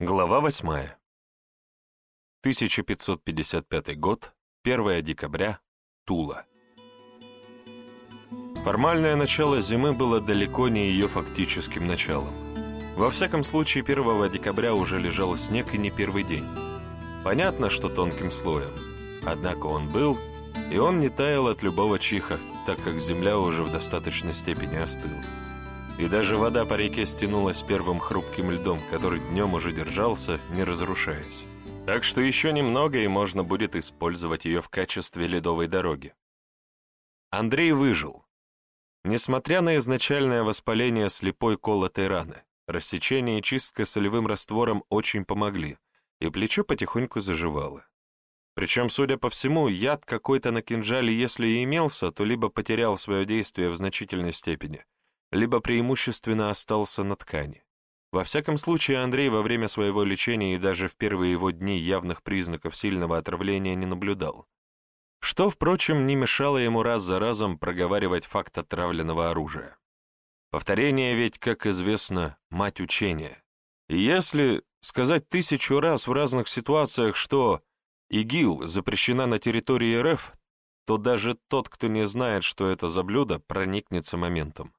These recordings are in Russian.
Глава 8. 1555 год, 1 декабря, Тула. Формальное начало зимы было далеко не ее фактическим началом. Во всяком случае, 1 декабря уже лежал снег и не первый день. Понятно, что тонким слоем. Однако он был, и он не таял от любого чиха, так как земля уже в достаточной степени остыла и даже вода по реке стянулась первым хрупким льдом, который днем уже держался, не разрушаясь. Так что еще немного, и можно будет использовать ее в качестве ледовой дороги. Андрей выжил. Несмотря на изначальное воспаление слепой колотой раны, рассечение и чистка солевым раствором очень помогли, и плечо потихоньку заживало. Причем, судя по всему, яд какой-то на кинжале, если и имелся, то либо потерял свое действие в значительной степени — либо преимущественно остался на ткани. Во всяком случае, Андрей во время своего лечения и даже в первые его дни явных признаков сильного отравления не наблюдал. Что, впрочем, не мешало ему раз за разом проговаривать факт отравленного оружия. Повторение ведь, как известно, мать учения. И если сказать тысячу раз в разных ситуациях, что ИГИЛ запрещена на территории РФ, то даже тот, кто не знает, что это за блюдо, проникнется моментом.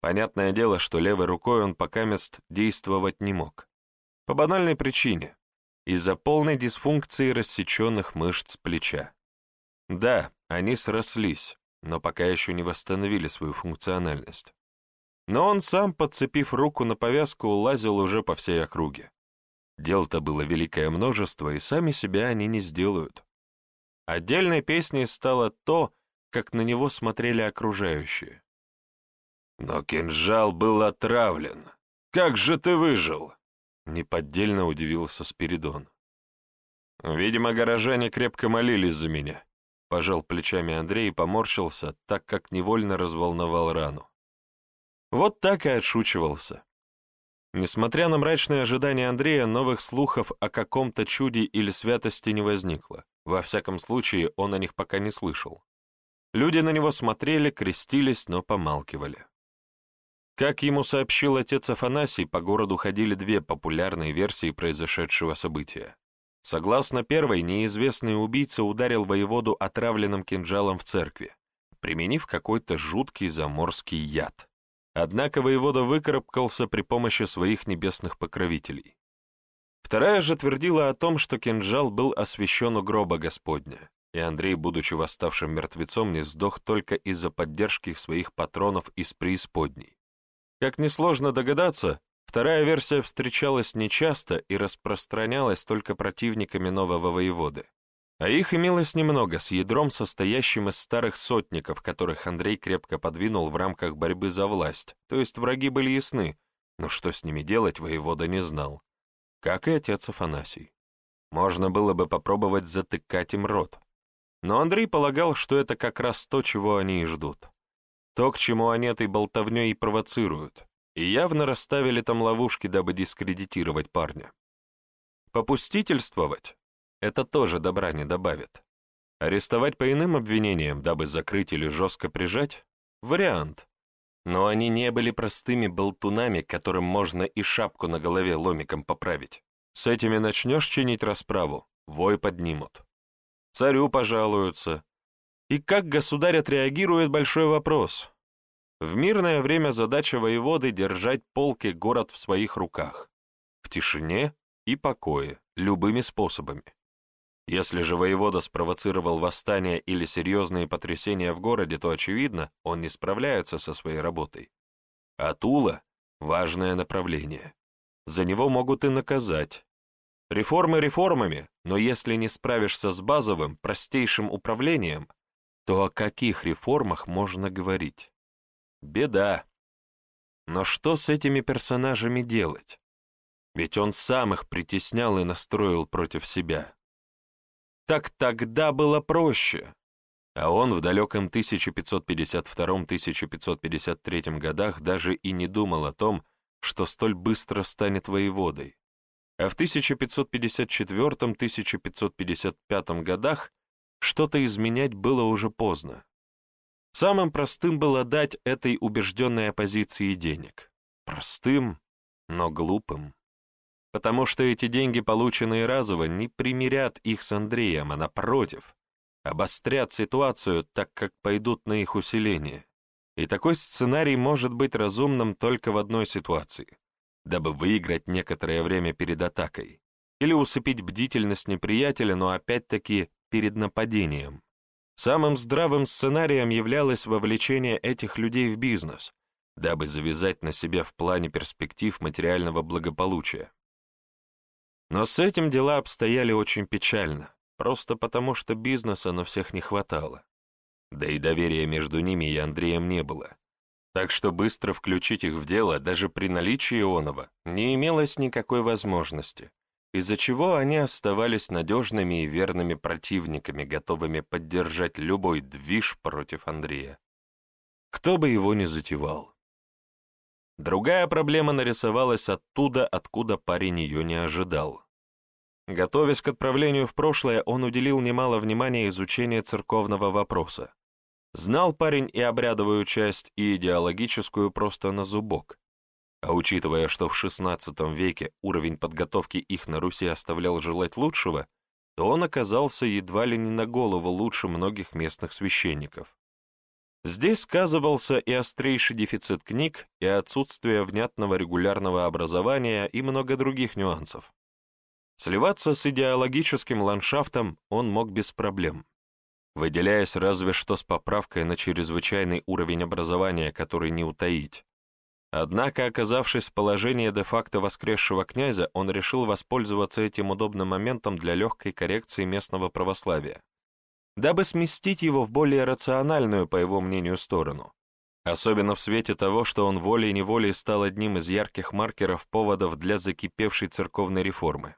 Понятное дело, что левой рукой он пока мест действовать не мог. По банальной причине — из-за полной дисфункции рассеченных мышц плеча. Да, они срослись, но пока еще не восстановили свою функциональность. Но он сам, подцепив руку на повязку, лазил уже по всей округе. Дел-то было великое множество, и сами себя они не сделают. Отдельной песней стало то, как на него смотрели окружающие. «Но кинжал был отравлен. Как же ты выжил?» Неподдельно удивился Спиридон. «Видимо, горожане крепко молились за меня», — пожал плечами Андрей и поморщился, так как невольно разволновал рану. Вот так и отшучивался. Несмотря на мрачные ожидания Андрея, новых слухов о каком-то чуде или святости не возникло. Во всяком случае, он о них пока не слышал. Люди на него смотрели, крестились, но помалкивали. Как ему сообщил отец Афанасий, по городу ходили две популярные версии произошедшего события. Согласно первой, неизвестный убийца ударил воеводу отравленным кинжалом в церкви, применив какой-то жуткий заморский яд. Однако воевода выкарабкался при помощи своих небесных покровителей. Вторая же твердила о том, что кинжал был освящен у гроба Господня, и Андрей, будучи восставшим мертвецом, не сдох только из-за поддержки своих патронов из преисподней. Как несложно догадаться, вторая версия встречалась нечасто и распространялась только противниками нового воеводы. А их имелось немного, с ядром, состоящим из старых сотников, которых Андрей крепко подвинул в рамках борьбы за власть, то есть враги были ясны, но что с ними делать, воевода не знал. Как и отец Афанасий. Можно было бы попробовать затыкать им рот. Но Андрей полагал, что это как раз то, чего они и ждут. То, к чему они этой болтовней и провоцируют, и явно расставили там ловушки, дабы дискредитировать парня. Попустительствовать — это тоже добра не добавит. Арестовать по иным обвинениям, дабы закрыть или жестко прижать — вариант. Но они не были простыми болтунами, которым можно и шапку на голове ломиком поправить. С этими начнешь чинить расправу, вой поднимут. Царю пожалуются, и как государь отреагирует – большой вопрос. В мирное время задача воеводы – держать полки город в своих руках. В тишине и покое, любыми способами. Если же воевода спровоцировал восстание или серьезные потрясения в городе, то, очевидно, он не справляется со своей работой. А Тула – важное направление. За него могут и наказать. Реформы реформами, но если не справишься с базовым, простейшим управлением – то о каких реформах можно говорить? Беда. Но что с этими персонажами делать? Ведь он сам их притеснял и настроил против себя. Так тогда было проще. А он в далеком 1552-1553 годах даже и не думал о том, что столь быстро станет воеводой. А в 1554-1555 годах что-то изменять было уже поздно. Самым простым было дать этой убежденной оппозиции денег. Простым, но глупым. потому что эти деньги, полученные разово, не примирят их с Андреем, а напротив, обострят ситуацию, так как пойдут на их усиление. И такой сценарий может быть разумным только в одной ситуации, дабы выиграть некоторое время перед атакой или усыпить бдительность неприятеля, но опять-таки перед нападением. Самым здравым сценарием являлось вовлечение этих людей в бизнес, дабы завязать на себе в плане перспектив материального благополучия. Но с этим дела обстояли очень печально, просто потому что бизнеса на всех не хватало. Да и доверия между ними и Андреем не было. Так что быстро включить их в дело даже при наличии Ионова не имелось никакой возможности, из-за чего они оставались надежными и верными противниками, готовыми поддержать любой движ против Андрея. Кто бы его ни затевал. Другая проблема нарисовалась оттуда, откуда парень ее не ожидал. Готовясь к отправлению в прошлое, он уделил немало внимания изучению церковного вопроса. Знал парень и обрядовую часть, и идеологическую просто на зубок. А учитывая, что в XVI веке уровень подготовки их на Руси оставлял желать лучшего, то он оказался едва ли не на голову лучше многих местных священников. Здесь сказывался и острейший дефицит книг, и отсутствие внятного регулярного образования, и много других нюансов. Сливаться с идеологическим ландшафтом он мог без проблем, выделяясь разве что с поправкой на чрезвычайный уровень образования, который не утаить. Однако, оказавшись в положении де-факто воскресшего князя, он решил воспользоваться этим удобным моментом для легкой коррекции местного православия, дабы сместить его в более рациональную, по его мнению, сторону. Особенно в свете того, что он волей-неволей стал одним из ярких маркеров поводов для закипевшей церковной реформы.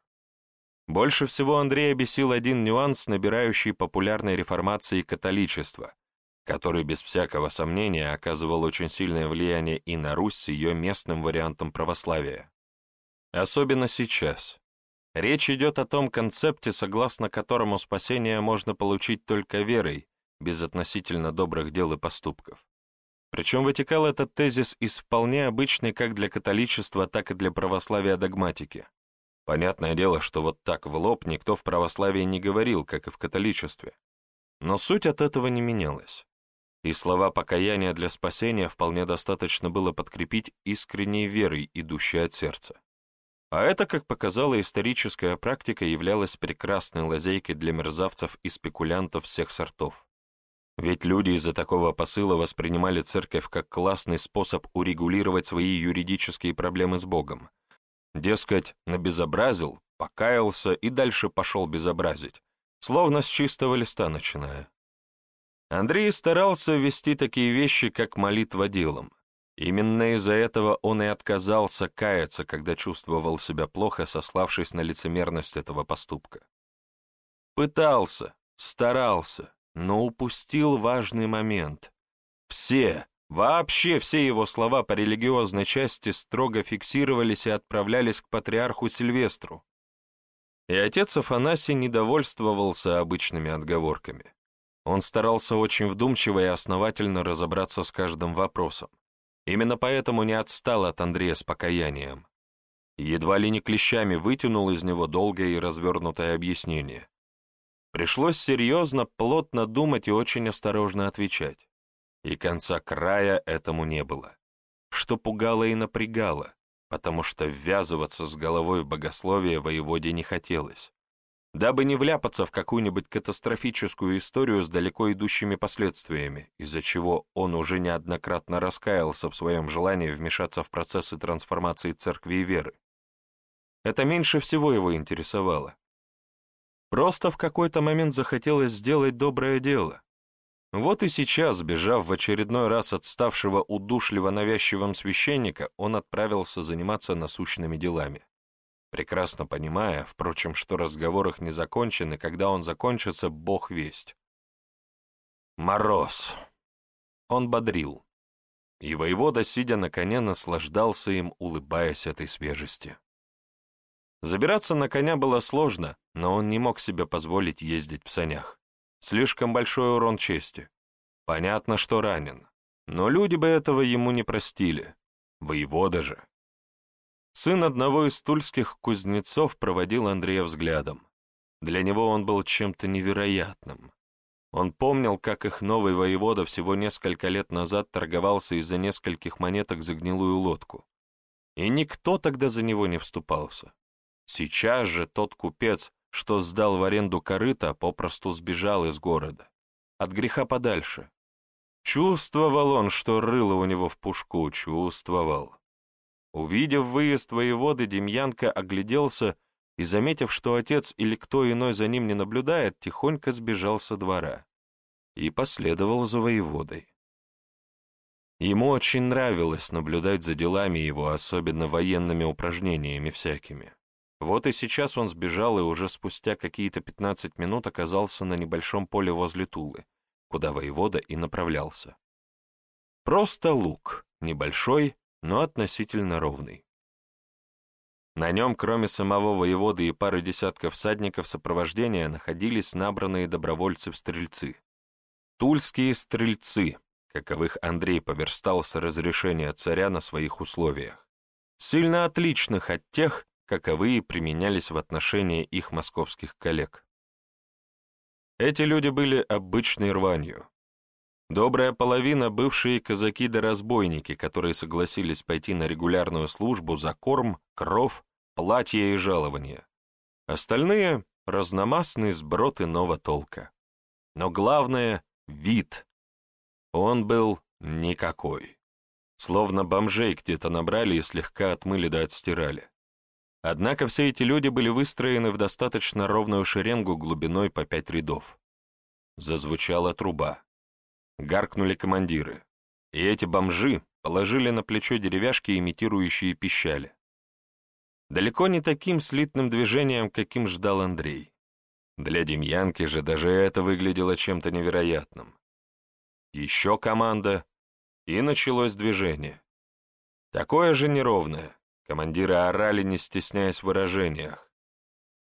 Больше всего Андрея бесил один нюанс, набирающий популярной реформации католичества, который без всякого сомнения оказывал очень сильное влияние и на Русь с ее местным вариантом православия. Особенно сейчас. Речь идет о том концепте, согласно которому спасение можно получить только верой, без относительно добрых дел и поступков. Причем вытекал этот тезис из вполне обычной как для католичества, так и для православия догматики. Понятное дело, что вот так в лоб никто в православии не говорил, как и в католичестве. Но суть от этого не менялась и слова покаяния для спасения вполне достаточно было подкрепить искренней верой, идущей от сердца. А это, как показала историческая практика, являлось прекрасной лазейкой для мерзавцев и спекулянтов всех сортов. Ведь люди из-за такого посыла воспринимали церковь как классный способ урегулировать свои юридические проблемы с Богом. Дескать, набезобразил, покаялся и дальше пошел безобразить, словно с чистого листа начиная. Андрей старался вести такие вещи, как молитва делом. Именно из-за этого он и отказался каяться, когда чувствовал себя плохо, сославшись на лицемерность этого поступка. Пытался, старался, но упустил важный момент. Все, вообще все его слова по религиозной части строго фиксировались и отправлялись к патриарху Сильвестру. И отец Афанасий недовольствовался обычными отговорками. Он старался очень вдумчиво и основательно разобраться с каждым вопросом. Именно поэтому не отстал от Андрея с покаянием. Едва ли не клещами вытянул из него долгое и развернутое объяснение. Пришлось серьезно, плотно думать и очень осторожно отвечать. И конца края этому не было. Что пугало и напрягало, потому что ввязываться с головой в богословие воеводе не хотелось дабы не вляпаться в какую-нибудь катастрофическую историю с далеко идущими последствиями, из-за чего он уже неоднократно раскаялся в своем желании вмешаться в процессы трансформации церкви и веры. Это меньше всего его интересовало. Просто в какой-то момент захотелось сделать доброе дело. Вот и сейчас, бежав в очередной раз от ставшего удушливо навязчивым священника, он отправился заниматься насущными делами прекрасно понимая, впрочем, что разговор их не закончен, и когда он закончится, бог весть. Мороз. Он бодрил. И воевода, сидя на коне, наслаждался им, улыбаясь этой свежести. Забираться на коня было сложно, но он не мог себе позволить ездить в санях. Слишком большой урон чести. Понятно, что ранен. Но люди бы этого ему не простили. Воевода же. Сын одного из тульских кузнецов проводил Андрея взглядом. Для него он был чем-то невероятным. Он помнил, как их новый воевода всего несколько лет назад торговался из-за нескольких монеток за гнилую лодку. И никто тогда за него не вступался. Сейчас же тот купец, что сдал в аренду корыто, попросту сбежал из города. От греха подальше. Чувствовал он, что рыло у него в пушку, чувствовал. Увидев выезд воеводы, Демьянка огляделся и, заметив, что отец или кто иной за ним не наблюдает, тихонько сбежал со двора и последовал за воеводой. Ему очень нравилось наблюдать за делами его, особенно военными упражнениями всякими. Вот и сейчас он сбежал и уже спустя какие-то 15 минут оказался на небольшом поле возле Тулы, куда воевода и направлялся. Просто луг, небольшой, но относительно ровный. На нем, кроме самого воеводы и пары десятков всадников сопровождения, находились набранные добровольцы-стрельцы. Тульские стрельцы, каковых Андрей поверстал с разрешения царя на своих условиях, сильно отличных от тех, каковые применялись в отношении их московских коллег. Эти люди были обычной рванью, Добрая половина — бывшие казаки да разбойники, которые согласились пойти на регулярную службу за корм, кров, платье и жалование. Остальные — разномастный сброд иного толка. Но главное — вид. Он был никакой. Словно бомжей где-то набрали и слегка отмыли да отстирали. Однако все эти люди были выстроены в достаточно ровную шеренгу глубиной по пять рядов. Зазвучала труба. Гаркнули командиры. И эти бомжи положили на плечо деревяшки, имитирующие пищали. Далеко не таким слитным движением, каким ждал Андрей. Для Демьянки же даже это выглядело чем-то невероятным. Еще команда, и началось движение. Такое же неровное. Командиры орали, не стесняясь в выражениях.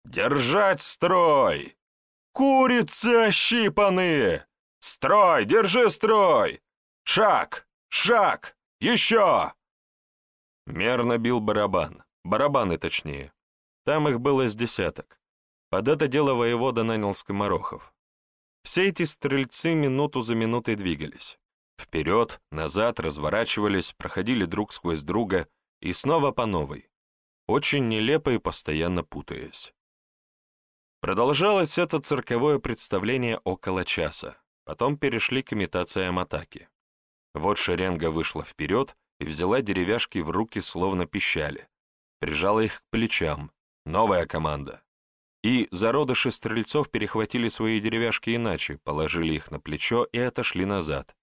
«Держать строй! Курицы ощипанные! «Строй! Держи строй! Шаг! Шаг! Еще!» Мерно бил барабан. Барабаны точнее. Там их было с десяток. Под это дело воевода нанял скоморохов. Все эти стрельцы минуту за минутой двигались. Вперед, назад, разворачивались, проходили друг сквозь друга и снова по новой. Очень нелепо и постоянно путаясь. Продолжалось это цирковое представление около часа. Потом перешли к имитациям атаки. Вот шеренга вышла вперед и взяла деревяшки в руки, словно пищали. Прижала их к плечам. Новая команда. И зародыши стрельцов перехватили свои деревяшки иначе, положили их на плечо и отошли назад,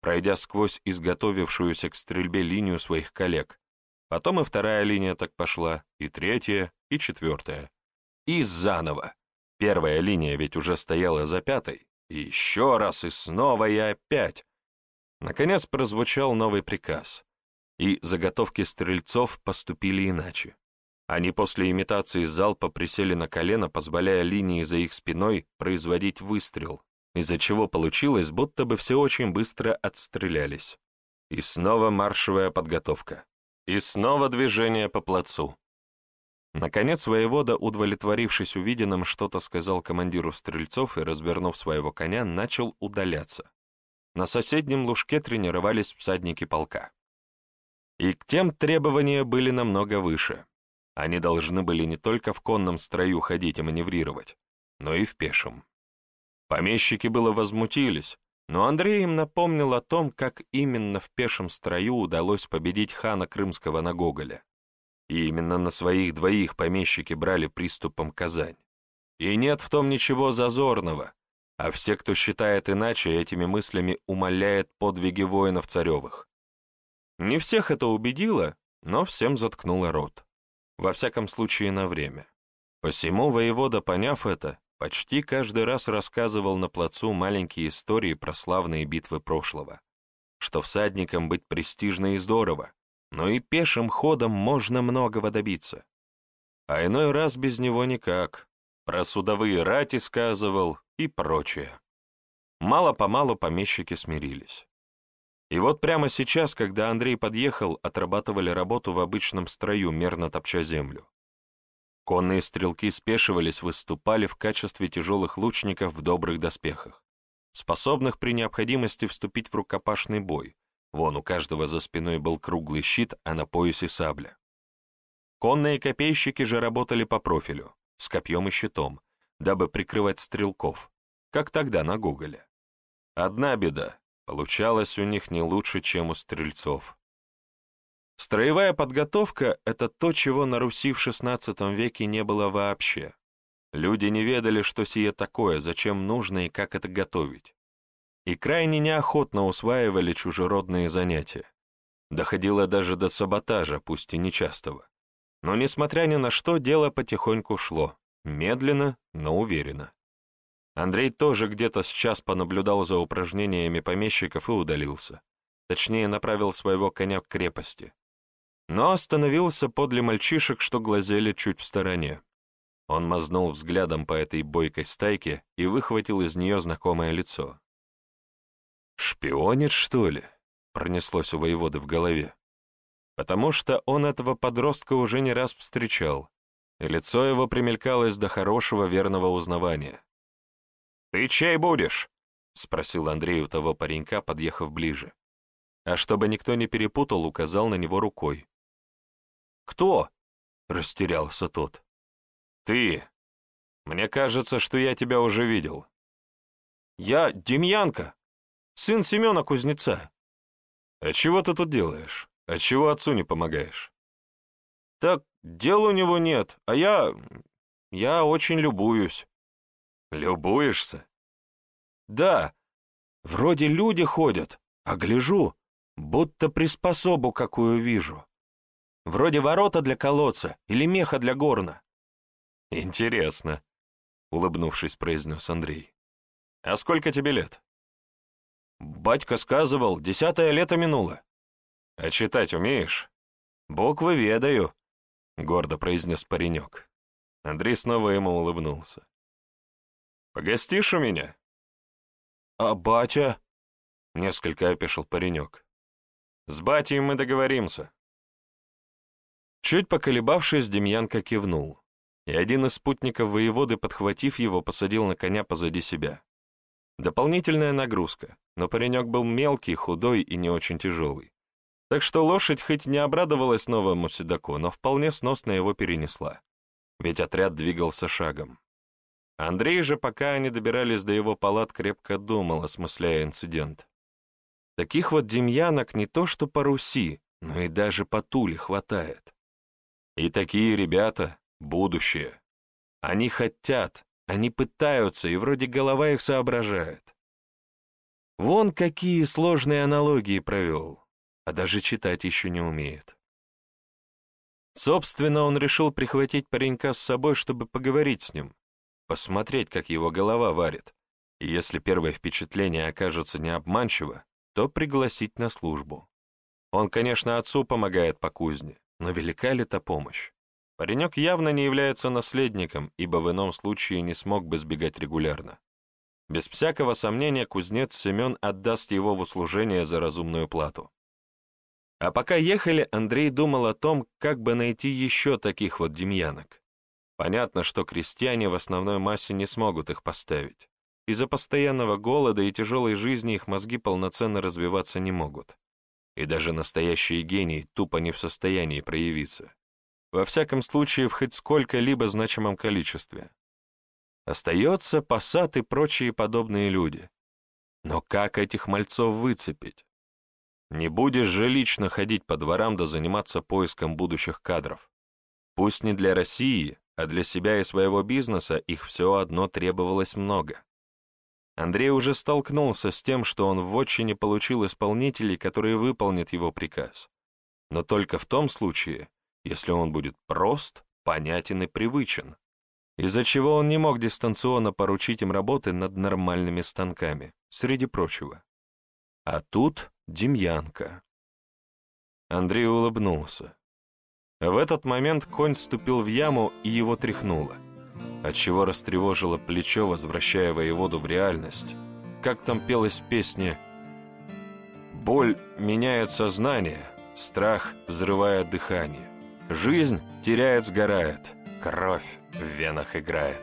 пройдя сквозь изготовившуюся к стрельбе линию своих коллег. Потом и вторая линия так пошла, и третья, и четвертая. И заново. Первая линия ведь уже стояла за пятой, и еще раз, и снова, и опять. Наконец прозвучал новый приказ, и заготовки стрельцов поступили иначе. Они после имитации залпа присели на колено, позволяя линии за их спиной производить выстрел, из-за чего получилось, будто бы все очень быстро отстрелялись. И снова маршевая подготовка. И снова движение по плацу. Наконец воевода, удовлетворившись увиденным, что-то сказал командиру стрельцов и, развернув своего коня, начал удаляться. На соседнем лужке тренировались всадники полка. И к тем требования были намного выше. Они должны были не только в конном строю ходить и маневрировать, но и в пешем. Помещики было возмутились, но Андрей им напомнил о том, как именно в пешем строю удалось победить хана Крымского на Гоголя. И именно на своих двоих помещики брали приступом Казань. И нет в том ничего зазорного, а все, кто считает иначе, этими мыслями умаляет подвиги воинов царевых. Не всех это убедило, но всем заткнуло рот. Во всяком случае, на время. Посему воевода, поняв это, почти каждый раз рассказывал на плацу маленькие истории про славные битвы прошлого. Что всадникам быть престижно и здорово, но и пешим ходом можно многого добиться. А иной раз без него никак. Про судовые рати сказывал и прочее. Мало-помалу помещики смирились. И вот прямо сейчас, когда Андрей подъехал, отрабатывали работу в обычном строю, мерно топча землю. Конные стрелки спешивались, выступали в качестве тяжелых лучников в добрых доспехах, способных при необходимости вступить в рукопашный бой. Вон у каждого за спиной был круглый щит, а на поясе сабля. Конные копейщики же работали по профилю, с копьем и щитом, дабы прикрывать стрелков, как тогда на Гоголе. Одна беда — получалось у них не лучше, чем у стрельцов. Строевая подготовка — это то, чего на Руси в XVI веке не было вообще. Люди не ведали, что сие такое, зачем нужно и как это готовить. И крайне неохотно усваивали чужеродные занятия. Доходило даже до саботажа, пусть и нечастого. Но, несмотря ни на что, дело потихоньку шло. Медленно, но уверенно. Андрей тоже где-то сейчас понаблюдал за упражнениями помещиков и удалился. Точнее, направил своего коня к крепости но остановился подле мальчишек, что глазели чуть в стороне. Он мазнул взглядом по этой бойкой стайке и выхватил из нее знакомое лицо. «Шпионит, что ли?» — пронеслось у воеводы в голове. Потому что он этого подростка уже не раз встречал, и лицо его примелькалось до хорошего верного узнавания. «Ты чей будешь?» — спросил Андрей у того паренька, подъехав ближе. А чтобы никто не перепутал, указал на него рукой. «Кто?» — растерялся тот. «Ты. Мне кажется, что я тебя уже видел». «Я Демьянка, сын Семена Кузнеца». «А чего ты тут делаешь? А чего отцу не помогаешь?» «Так дел у него нет, а я... я очень любуюсь». «Любуешься?» «Да. Вроде люди ходят, а гляжу, будто приспособу какую вижу. Вроде ворота для колодца или меха для горна. Интересно, улыбнувшись, произнес Андрей. А сколько тебе лет? Батька сказывал, десятое лето минуло. А читать умеешь? Буквы ведаю, гордо произнес паренек. Андрей снова ему улыбнулся. «Погостишь у меня?» «А батя?» — несколько опешил паренек. «С батей мы договоримся. Чуть поколебавшись, Демьянка кивнул, и один из спутников воеводы, подхватив его, посадил на коня позади себя. Дополнительная нагрузка, но паренек был мелкий, худой и не очень тяжелый. Так что лошадь хоть не обрадовалась новому седаку, но вполне сносно его перенесла. Ведь отряд двигался шагом. Андрей же, пока они добирались до его палат, крепко думал, осмысляя инцидент. Таких вот демьянок не то что по Руси, но и даже по Туле хватает. И такие ребята — будущее. Они хотят, они пытаются, и вроде голова их соображает. Вон какие сложные аналогии провел, а даже читать еще не умеет. Собственно, он решил прихватить паренька с собой, чтобы поговорить с ним, посмотреть, как его голова варит, и если первое впечатление окажется необманчиво, то пригласить на службу. Он, конечно, отцу помогает по кузне, но велика ли та помощь? Паренек явно не является наследником, ибо в ином случае не смог бы сбегать регулярно. Без всякого сомнения кузнец Семен отдаст его в услужение за разумную плату. А пока ехали, Андрей думал о том, как бы найти еще таких вот демьянок. Понятно, что крестьяне в основной массе не смогут их поставить. Из-за постоянного голода и тяжелой жизни их мозги полноценно развиваться не могут и даже настоящий гений тупо не в состоянии проявиться. Во всяком случае, в хоть сколько-либо значимом количестве. Остается посад и прочие подобные люди. Но как этих мальцов выцепить? Не будешь же лично ходить по дворам да заниматься поиском будущих кадров. Пусть не для России, а для себя и своего бизнеса их все одно требовалось много. Андрей уже столкнулся с тем, что он в отчине получил исполнителей, которые выполнят его приказ. Но только в том случае, если он будет прост, понятен и привычен, из-за чего он не мог дистанционно поручить им работы над нормальными станками, среди прочего. А тут Демьянка. Андрей улыбнулся. В этот момент конь ступил в яму, и его тряхнуло отчего растревожило плечо, возвращая воеводу в реальность. Как там пелась в песне Боль меняет сознание, страх взрывает дыхание. Жизнь теряет, сгорает, кровь в венах играет.